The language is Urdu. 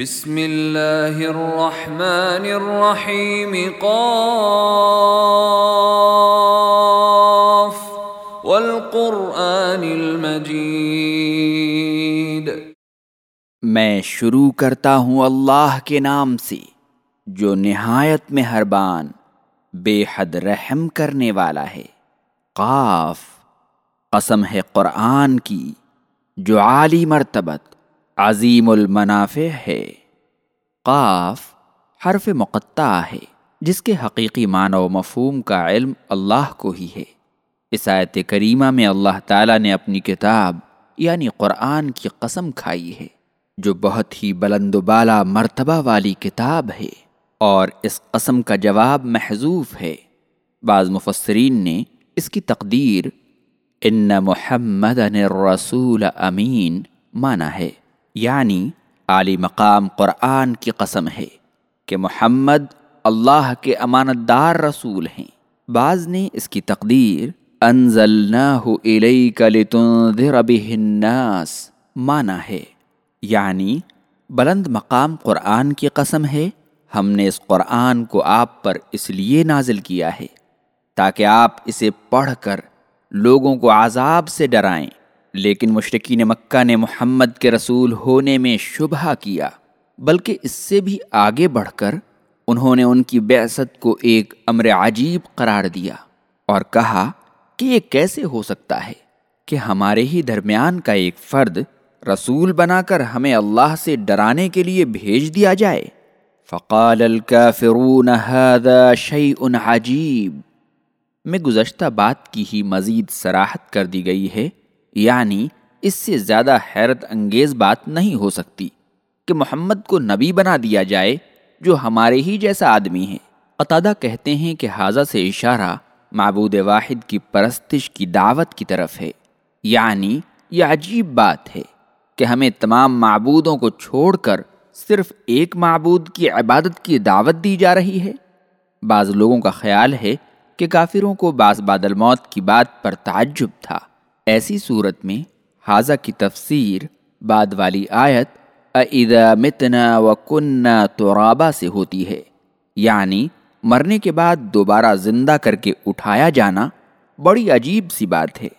بسم اللہ الرحمن الرحیم، قاف، والقرآن المجید۔ میں شروع کرتا ہوں اللہ کے نام سے، جو نہایت مہربان، بے حد رحم کرنے والا ہے۔ قاف، قسم ہے قرآن کی، جو عالی مرتبت عظیم المنافع ہے۔ قاف حرف مقطع ہے، جس کے حقیقی معنی و مفہوم کا علم اللہ کو ہی ہے۔ اس آیت کریمہ میں اللہ تعالیٰ نے اپنی کتاب یعنی قرآن کی قسم کھائی ہے، جو بہت ہی بلند و بالا مرتبہ والی کتاب ہے اور اس قسم کا جواب محضوف ہے۔ بعض مفسرین نے اس کی تقدیر ان محمد الرسول امین مانا ہے۔ یعنی عالی مقام قرآن کی قسم ہے کہ محمد اللہ کے امانت دار رسول ہیں۔ بعض نے اس کی تقدیر انزلناہ الیک لتنذر به الناس مانا ہے۔ یعنی بلند مقام قرآن کی قسم ہے۔ ہم نے اس قرآن کو آپ پر اس لیے نازل کیا ہے تاکہ آپ اسے پڑھ کر لوگوں کو عذاب سے ڈرائیں۔ لیکن مشرقین مکہ نے محمد کے رسول ہونے میں شبہ کیا، بلکہ اس سے بھی آگے بڑھ کر انہوں نے ان کی بیست کو ایک امر عجیب قرار دیا اور کہا کہ یہ کیسے ہو سکتا ہے کہ ہمارے ہی درمیان کا ایک فرد رسول بنا کر ہمیں اللہ سے ڈرانے کے لیے بھیج دیا جائے۔ فقال الكافرون، هذا شيء عجیب میں گزشتہ بات کی ہی مزید سراحت کر دی گئی ہے۔ یعنی اس سے زیادہ حیرت انگیز بات نہیں ہو سکتی کہ محمد کو نبی بنا دیا جائے جو ہمارے ہی جیسا آدمی ہے قطادہ کہتے ہیں کہ حاضہ سے اشارہ معبود واحد کی پرستش کی دعوت کی طرف ہے۔ یعنی یہ عجیب بات ہے کہ ہمیں تمام معبودوں کو چھوڑ کر صرف ایک معبود کی عبادت کی دعوت دی جا رہی ہے۔ بعض لوگوں کا خیال ہے کہ کافروں کو بعض بادل موت کی بات پر تعجب تھا۔ ایسی صورت میں حاضہ کی تفسیر بعد والی آیت اذا متنا و کنہ ترابا سے ہوتی ہے۔ یعنی مرنے کے بعد دوبارہ زندہ کر کے اٹھایا جانا بڑی عجیب سی بات ہے۔